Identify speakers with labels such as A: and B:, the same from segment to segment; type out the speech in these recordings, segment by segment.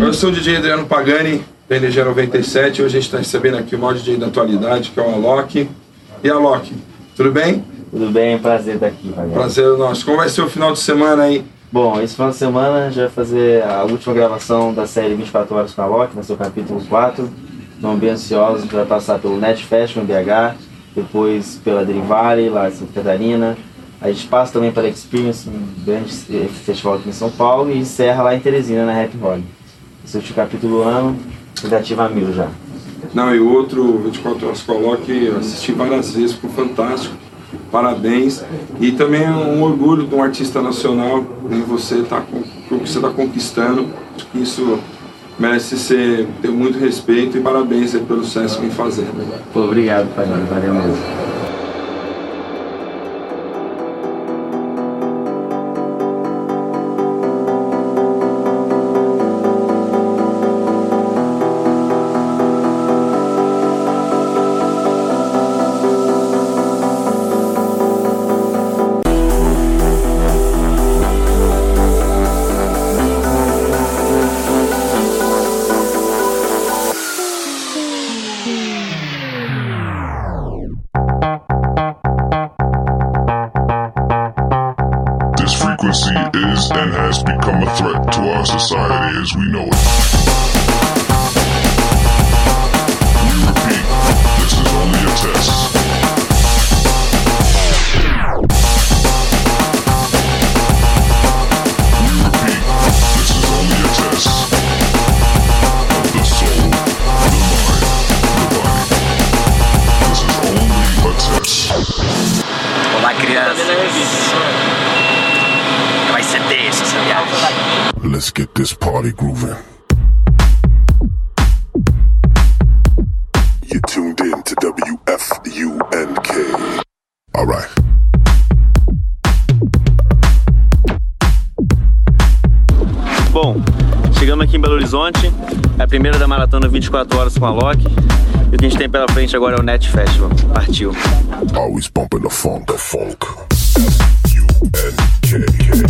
A: Eu sou o DJ Adriano Pagani, da Energia 97. Hoje a gente está recebendo aqui o maior DJ da atualidade, que é o Alok. E Alok, tudo bem?
B: Tudo bem, prazer estar aqui, Pagani.
A: Prazer nosso. Como vai ser o final de semana aí?
B: Bom, esse final de semana a gente vai fazer a última gravação da série 24 Horas com a Alok, vai ser o capítulo 4. Estamos bem ansiosos, a gente vai passar pelo Net em BH, depois pela Dream Valley, lá em Santa Catarina. A gente passa também pela Experience, um grande festival aqui em São Paulo, e encerra lá em Teresina, na Happy Hall. Esse é o capítulo ano, tentativa mil já.
A: Não, e o outro 24 Horas Coloque, assisti várias vezes, ficou fantástico. Parabéns. E também é um orgulho de um artista nacional em você tá com o que você está conquistando. Acho que isso merece ser ter muito respeito e parabéns aí pelo sucesso que vem fazendo.
B: Pô, obrigado, pai. Valeu mesmo.
C: democracy is and has become a threat to our society as we know it. We repeat, this is only a test. Let's get this party grooving. You tuned in to WFUNK. Alright.
B: Bom, chegamos aqui em Belo Horizonte, é a primeira da maratona 24 horas com a Loki. E o que a gente tem pela frente agora é o Net Festival. Partiu.
C: Always bumping the funk, the funk. U-N-K.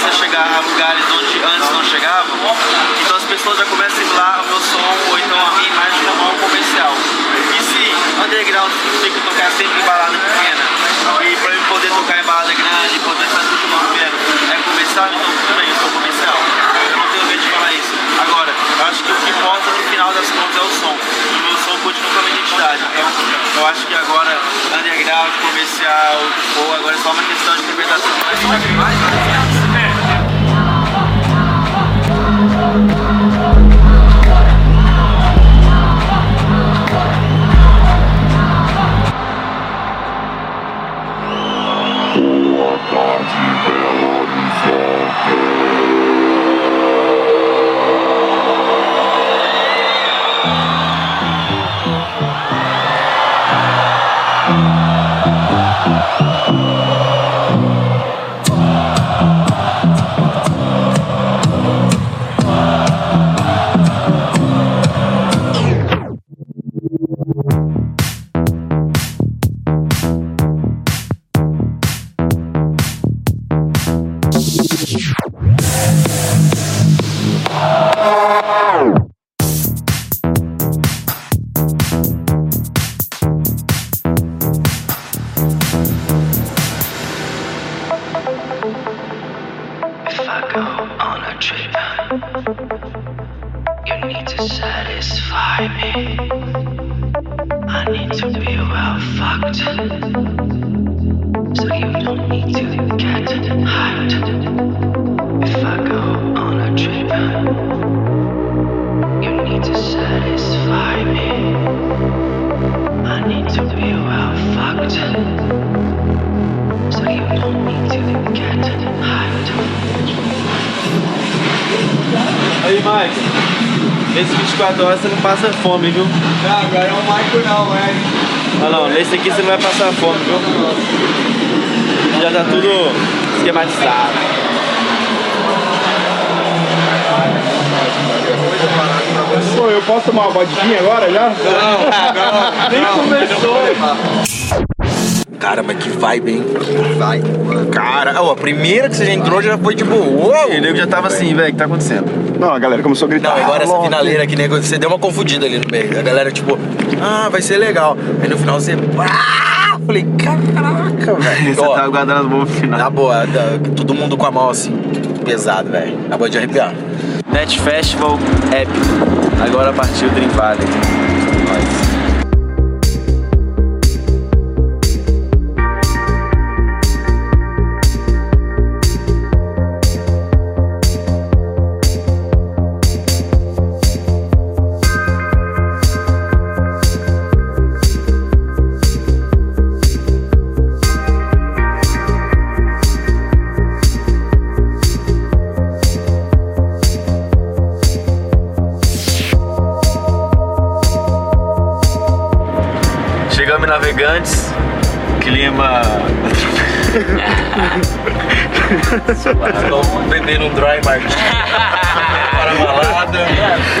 B: Começa a chegar a lugares onde antes não chegava, então as pessoas já começam a assimilar o meu som ou então a minha imagem como algo comercial. E se underground significa tocar sempre em balada pequena, e para eu poder tocar em balada grande, poder fazer tudo que eu quero, é comercial, então tudo bem, eu sou comercial. Eu não tenho medo de falar isso. Agora, eu acho que o que importa no final das contas é o som. E o meu som continua com a minha identidade. Então, eu acho que agora, underground, comercial, ou agora é só uma questão de interpretação.
D: So you don't need to get high.
B: Ei, Mike. Nesse 24 horas você não passa fome, viu?
E: Não, agora é o Michael não, é.
B: Não, não, nesse aqui você não vai passar fome, viu? Já tá tudo esquematizado.
F: Pô, eu posso tomar uma vodinha agora já?
E: Nem começou.
G: Cara, mas que vibe, hein? Vai. Cara, ó, a primeira que você já entrou já foi tipo, uou!
B: E o nego já tava assim, velho, o que tá acontecendo?
F: Não, a galera começou a gritar.
G: Não, agora essa finaleira aqui, nego, você deu uma confundida ali no meio. A galera, tipo, ah, vai ser legal. Aí no final você. Ah! Falei, caraca, velho.
B: Você
G: Ó,
B: tá guardando as bombas final.
G: Na boa, todo mundo com a mão assim, pesado, velho. Na boa de arrepiar.
B: Net Festival épico. Agora partiu o Dream Valley.
G: Estão bebendo um dry martini para a balada.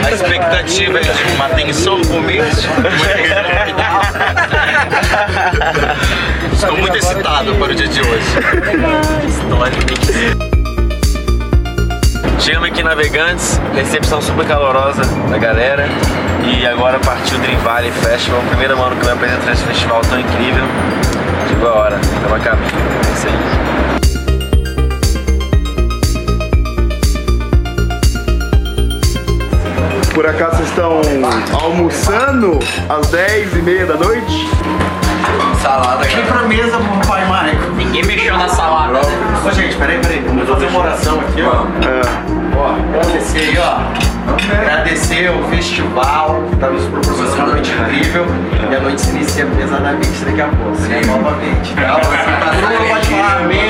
G: A expectativa é de uma tensão no começo. Estou muito excitado para o dia de hoje.
B: Chegamos aqui em Navegantes, recepção super calorosa da galera. E agora partiu o Dream Valley Festival, o primeiro que eu me apresento nesse festival tão incrível. Chegou a hora, tamo a caminho. É isso aí.
F: Por acaso vocês estão almoçando às 10 e meia da noite?
G: Salada. Vem pra mesa, pai Maico.
D: Ninguém mexeu na salada. né?
G: Ô, gente, peraí, peraí. Vamos fazer uma oração aqui, ó. Ó, agradecer aí, ó. Agradecer o festival, que tá nos proporcionando uma noite incrível. E a noite se inicia pesadamente daqui a pouco, né? Novamente. Tá? Você tá tudo, pode falar amém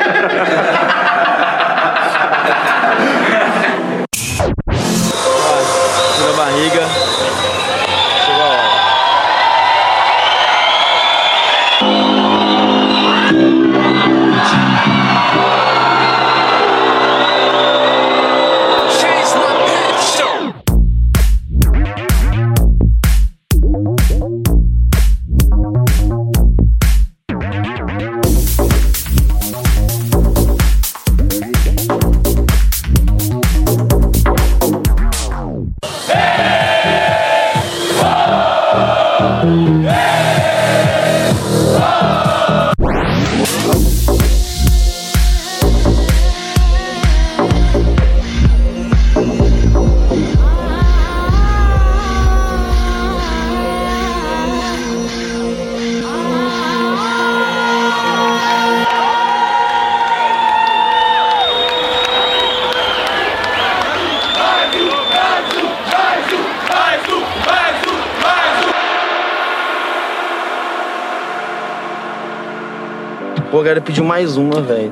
B: Pô, a galera pediu mais uma, velho.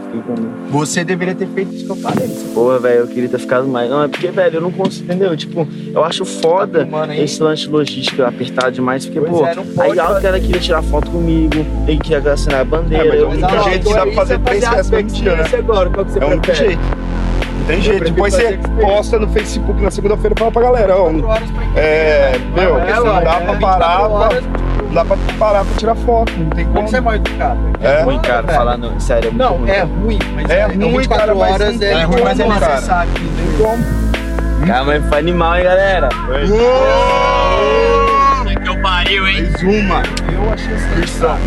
E: Você deveria ter feito isso que eu falei.
B: Porra, velho, eu queria ter ficado mais. Não, é porque, velho, eu não consigo, entendeu? Tipo, eu acho foda
E: filmando aí?
B: esse lance de logística apertado demais, porque,
E: Pois
B: pô,
E: é, não pode
B: aí a galera queria tirar foto comigo, ele queria assinar a bandeira.
F: É, mas é
B: eu-
F: o único jeito que dá pra fazer três dia, né?
E: agora, qual que você
F: É jeito. Não tem jeito. Depois você posta no Facebook na segunda-feira e fala pra galera, ó. É, meu,
E: É,
F: não dá
E: é
F: pra
E: 24
F: parar,
E: horas.
F: pra, não dá pra parar pra tirar foto, não tem como.
E: Como você é mal educado?
F: É.
B: ruim, cara, falando sério. é muito
E: Não,
B: ruim.
E: é ruim, mas
F: É
E: é,
F: ruim,
E: 24
F: cara, mas
E: horas
F: não
E: é,
F: tem
E: ruim, mas é necessário.
F: Não tem como.
B: Cara, mas foi animal, hein, galera?
D: Que eu pariu, hein?
F: Mais uma. Eu achei essa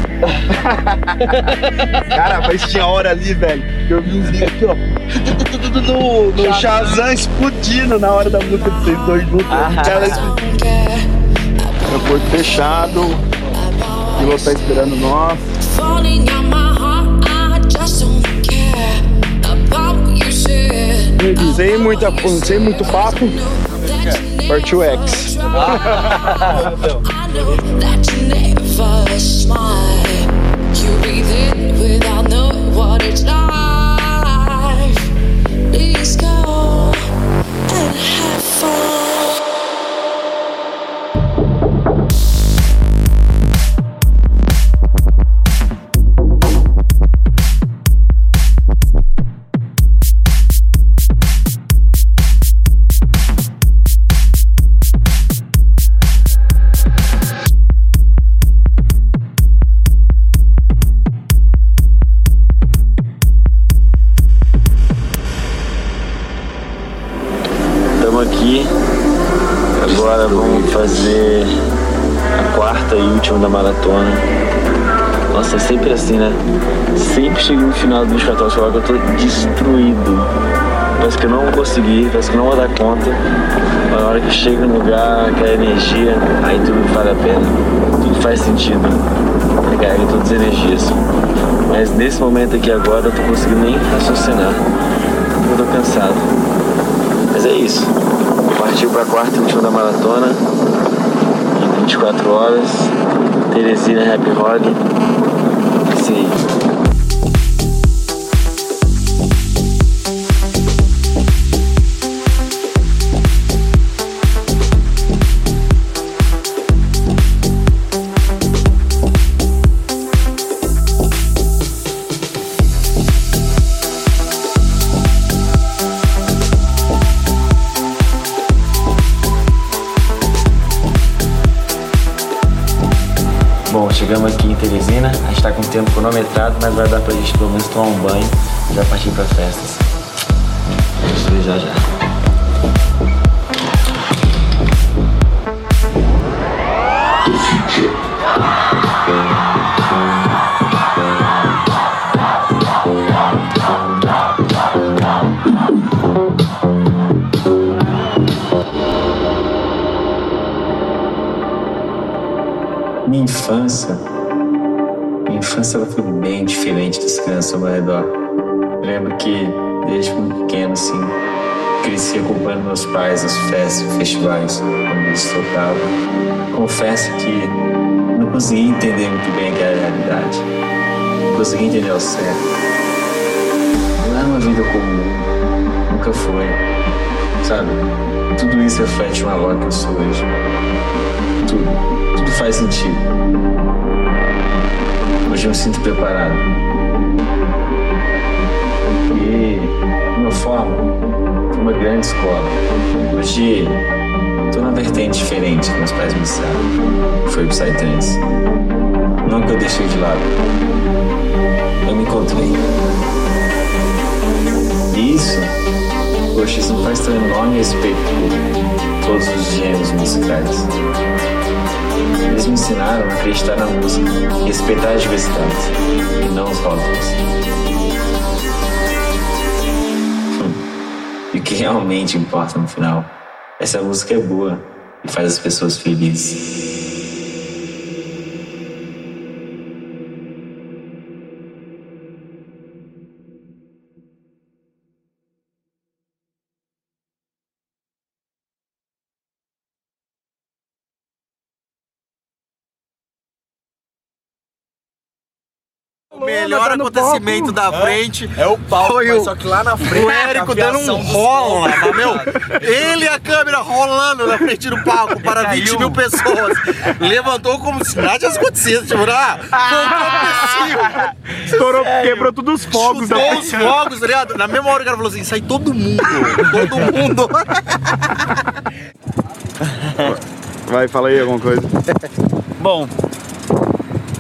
F: Cara, mas tinha hora ali, velho, que eu vi uns vídeos aqui, ó. No, no Shazam explodindo na hora da música de vocês dois juntos.
B: Ah.
F: Explodindo. Aeroporto fechado. O piloto tá esperando nós.
H: said.
F: Sem, muita, sem muito papo. Partiu X.
D: I
B: da maratona. Nossa, é sempre assim, né? Sempre chego no final do 24 horas que eu tô destruído. Parece que eu não vou conseguir, parece que eu não vou dar conta. Mas na hora que chega no lugar, aquela energia, aí tudo vale a pena. Tudo faz sentido. Recarrega todas as energias. Mas nesse momento aqui agora eu tô conseguindo nem raciocinar. Eu tô cansado. Mas é isso. Partiu para a quarta última da maratona. Em 24 horas. Teresina Happy Hog. Isso Teresina. A gente tá com o tempo cronometrado, mas vai dar pra gente pelo menos tomar um banho e já partir pra festas. Isso aí já já.
I: Meu redor. Eu lembro que desde muito pequeno, assim, cresci acompanhando meus pais nas festas, festivais, quando eles tocavam. Confesso que não consegui entender muito bem aquela realidade. Não consegui entender ao certo. Não era uma vida comum, nunca foi. Sabe? Tudo isso reflete uma voz que eu sou hoje. Tudo tudo faz sentido. Hoje eu me sinto preparado. Forma, foi uma grande escola. Hoje, estou numa vertente diferente que meus pais me ensinaram. Foi o Psytrance. Que eu deixei de lado. Eu me encontrei. E isso, poxa, isso me faz ter um enorme respeito por todos os gêneros musicais. Eles me ensinaram a acreditar na música, respeitar a diversidade e não os rótulos. Que realmente importa no final é se a música é boa e faz as pessoas felizes.
G: O melhor acontecimento da frente
E: É o palco,
G: foi o,
E: só que lá na frente.
G: o Érico dando um lá,
E: fogos.
G: meu. Ele e a câmera rolando na frente do palco para 20 mil pessoas. Levantou como se nada tivesse acontecido. Tipo, ah, voltou
F: Estourou, quebrou todos os fogos
G: Chutou os fogos, tá ligado? Na mesma hora o cara falou assim: sai todo mundo. Todo mundo.
F: Vai, fala aí alguma coisa.
B: Bom.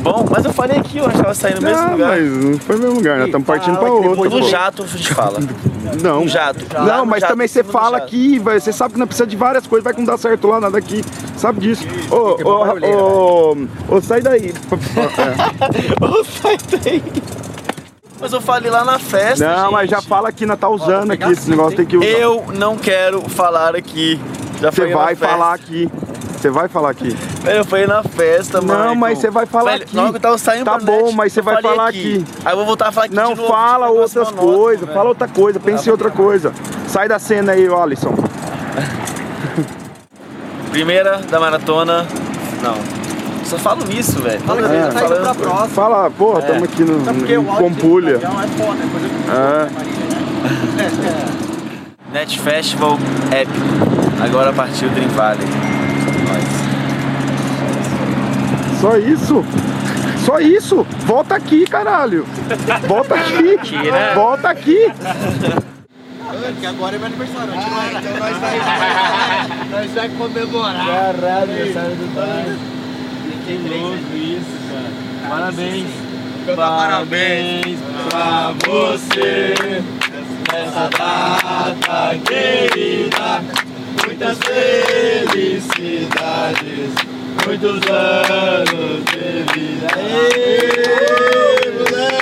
B: Bom, mas eu falei aqui, eu tava saindo no mesmo
F: Não,
B: lugar.
F: mas não foi no mesmo lugar, nós estamos partindo pra outro.
B: No
F: pô.
B: jato a gente fala.
F: Não.
B: No jato. Lá
F: Não,
B: no
F: mas
B: jato,
F: também você
B: no
F: fala
B: jato.
F: aqui, vai- você sabe que não precisa de várias coisas, vai que não dá certo lá, nada aqui. Sabe disso. Ô, ô, ô, ô, sai daí.
B: Ô, sai daí. Mas eu falei lá na festa.
F: Não, mas já
B: gente.
F: fala aqui, não tá usando aqui, esse negócio tem que usar.
B: Eu não quero falar aqui. Já
F: Você
B: falei na
F: vai
B: festa.
F: falar aqui. Você vai falar aqui.
B: Velho, eu falei na festa, mano.
F: Não, mas você vai falar
B: Velho,
F: aqui.
B: Que eu tava saindo
F: Tá bom,
B: net,
F: mas você vai falar aqui.
B: Aí eu vou voltar a falar aqui
F: Não
B: de novo.
F: fala
B: tipo,
F: outras coisas, fala outra coisa, pense em outra coisa. Sai da cena aí, Alisson.
B: Primeira da maratona. Não. Só falo nisso, velho.
E: Fala que
F: É.
E: tá indo pra próxima.
F: Fala, porra,
B: É.
F: tamo aqui no, no Pampulha.
E: é é coisa que
F: É.
E: Né?
B: Net Festival épico. Agora partiu Dream Valley.
F: Só isso? Só isso? Volta aqui, caralho. Volta aqui.
B: né?
F: Volta aqui.
E: Porque agora é meu aniversário, a gente não. Então nós vai, nós vai comemorar.
B: Caralho, aniversário do pai. Que louco isso, cara. Parabéns.
E: Parabéns pra você nessa data querida. Muitas felicidades, muitos anos de vida. Aê, moleque!